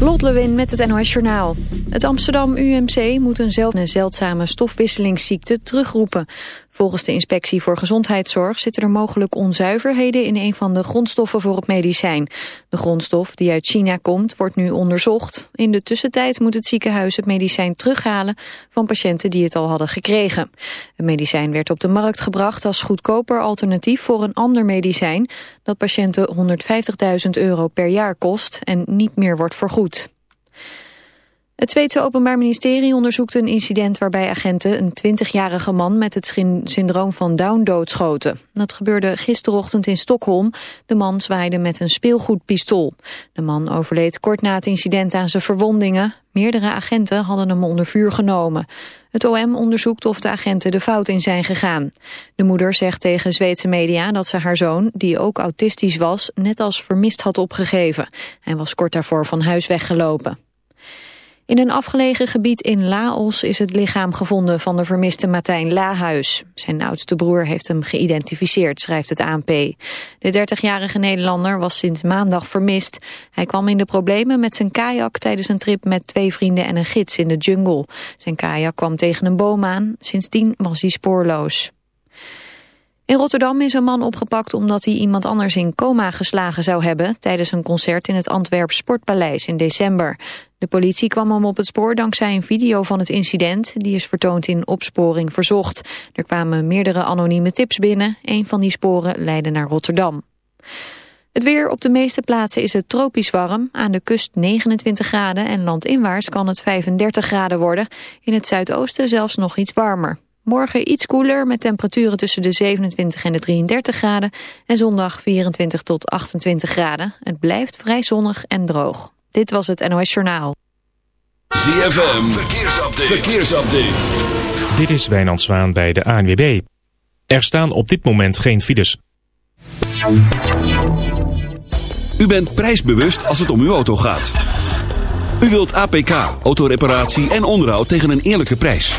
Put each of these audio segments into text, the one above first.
Lot Lewin met het NOS Journaal. Het Amsterdam UMC moet een, zeldzame stofwisselingsziekte terugroepen. Volgens de Inspectie voor Gezondheidszorg zitten er mogelijk onzuiverheden in een van de grondstoffen voor het medicijn. De grondstof die uit China komt wordt nu onderzocht. In de tussentijd moet het ziekenhuis het medicijn terughalen van patiënten die het al hadden gekregen. Het medicijn werd op de markt gebracht als goedkoper alternatief voor een ander medicijn dat patiënten 150.000 euro per jaar kost en niet meer wordt vergoed. Het Zweedse Openbaar Ministerie onderzoekt een incident waarbij agenten een 20-jarige man met het syndroom van Down doodschoten. Dat gebeurde gisterochtend in Stockholm. De man zwaaide met een speelgoedpistool. De man overleed kort na het incident aan zijn verwondingen. Meerdere agenten hadden hem onder vuur genomen. Het OM onderzoekt of de agenten de fout in zijn gegaan. De moeder zegt tegen Zweedse media dat ze haar zoon, die ook autistisch was, net als vermist had opgegeven. Hij was kort daarvoor van huis weggelopen. In een afgelegen gebied in Laos is het lichaam gevonden van de vermiste Martijn Lahuis. Zijn oudste broer heeft hem geïdentificeerd, schrijft het ANP. De 30-jarige Nederlander was sinds maandag vermist. Hij kwam in de problemen met zijn kajak tijdens een trip met twee vrienden en een gids in de jungle. Zijn kajak kwam tegen een boom aan. Sindsdien was hij spoorloos. In Rotterdam is een man opgepakt omdat hij iemand anders in coma geslagen zou hebben tijdens een concert in het Antwerp Sportpaleis in december. De politie kwam hem op het spoor dankzij een video van het incident. Die is vertoond in Opsporing Verzocht. Er kwamen meerdere anonieme tips binnen. Een van die sporen leidde naar Rotterdam. Het weer op de meeste plaatsen is het tropisch warm. Aan de kust 29 graden en landinwaarts kan het 35 graden worden. In het zuidoosten zelfs nog iets warmer. Morgen iets koeler met temperaturen tussen de 27 en de 33 graden. En zondag 24 tot 28 graden. Het blijft vrij zonnig en droog. Dit was het NOS Journaal. ZFM, verkeersupdate. verkeersupdate. Dit is Wijnand Zwaan bij de ANWB. Er staan op dit moment geen files. U bent prijsbewust als het om uw auto gaat. U wilt APK, autoreparatie en onderhoud tegen een eerlijke prijs.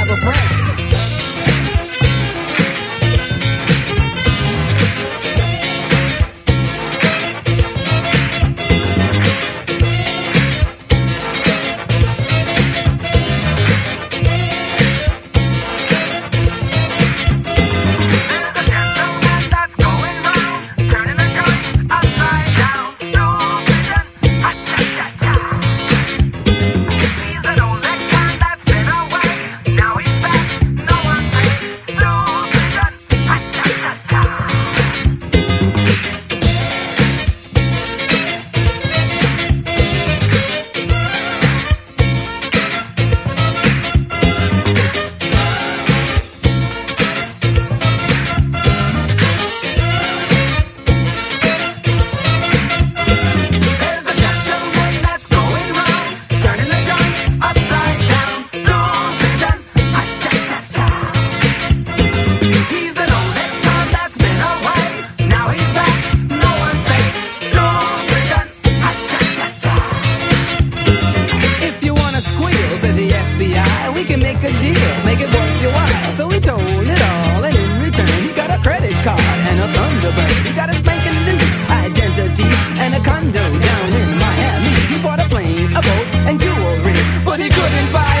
by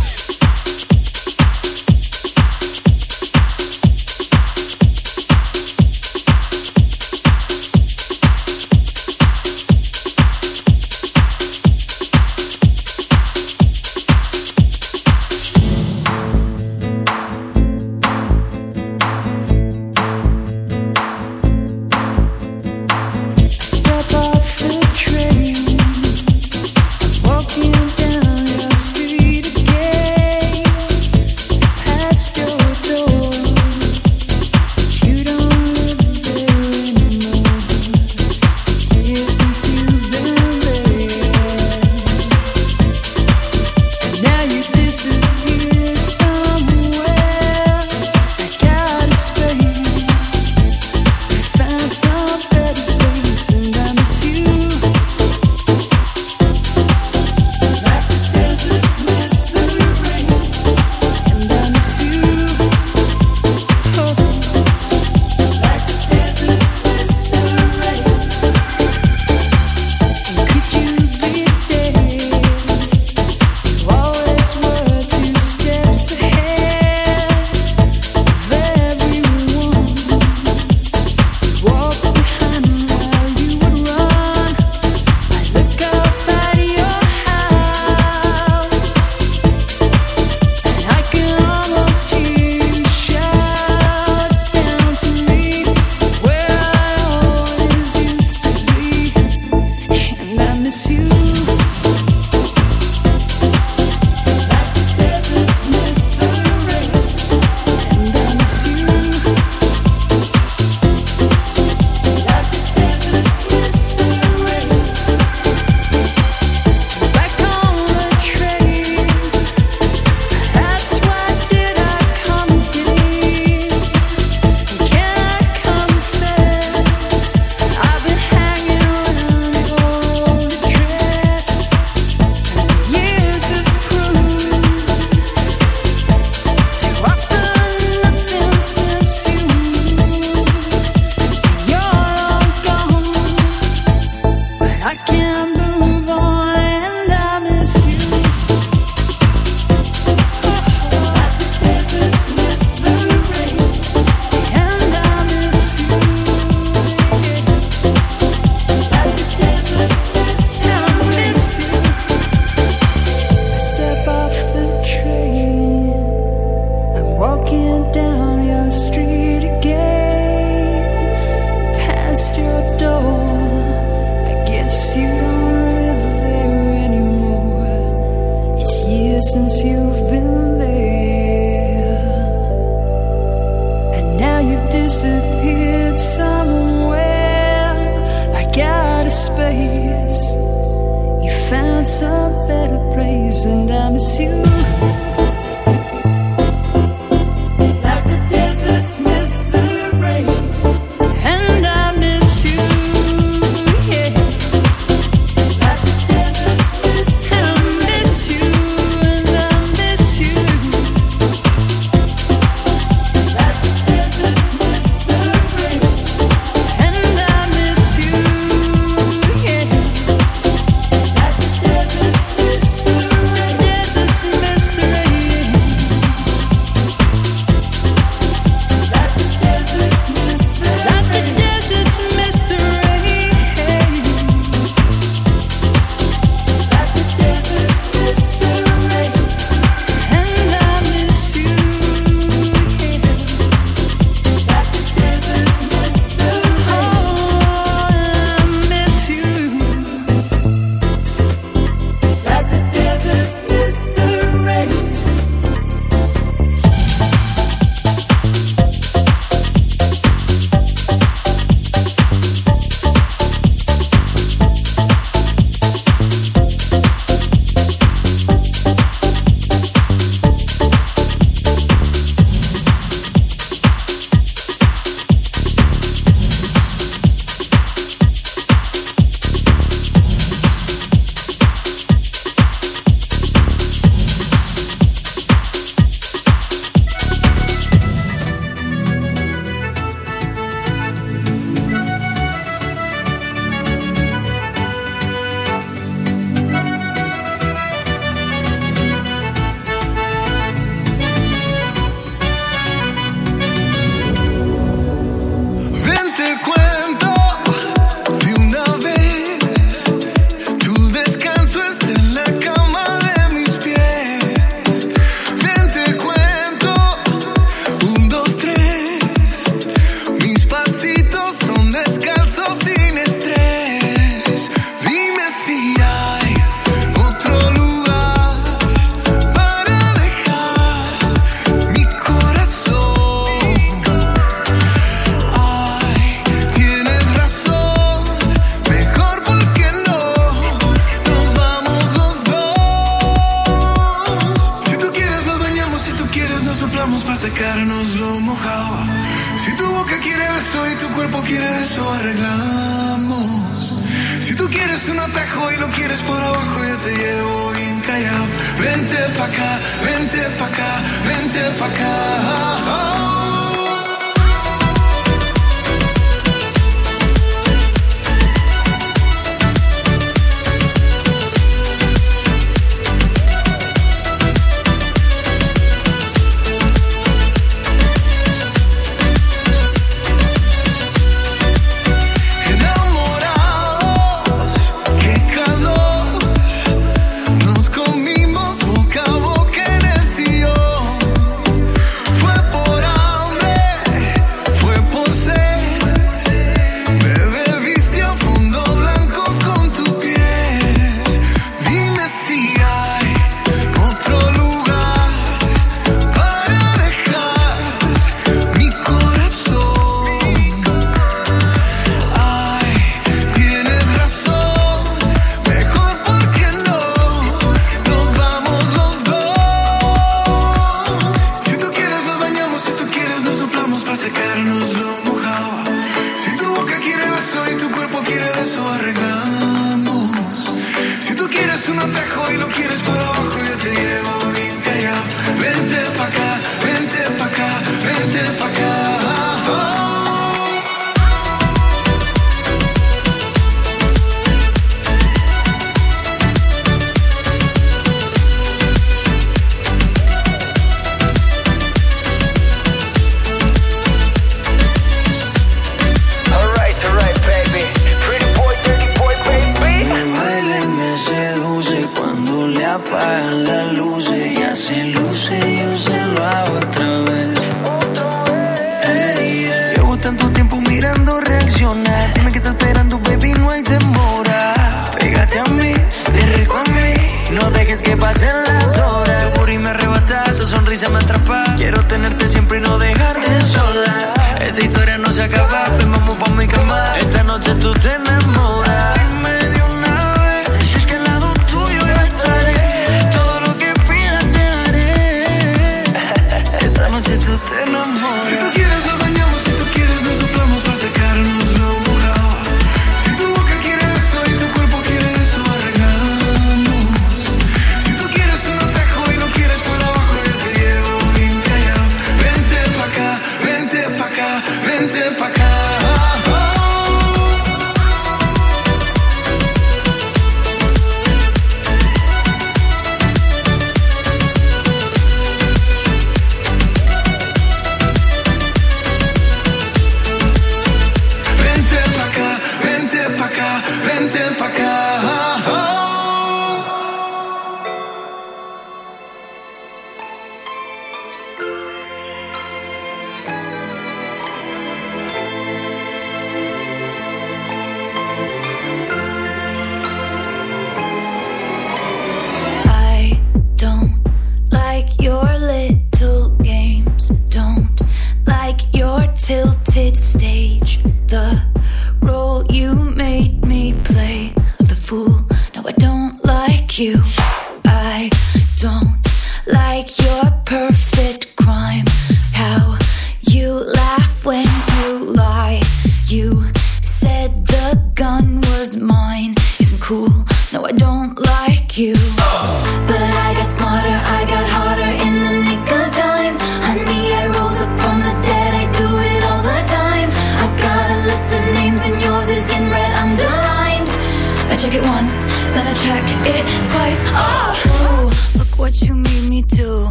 Found some better place, and I miss you.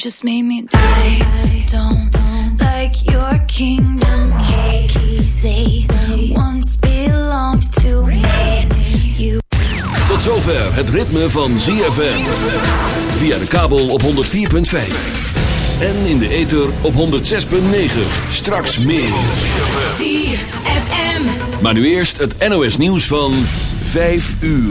just made me die. I don't, don't like your kingdom keys. They once belonged to me. You. Tot zover het ritme van ZFM. Via de kabel op 104.5. En in de ether op 106.9. Straks meer. ZFM. Maar nu eerst het NOS nieuws van 5 uur.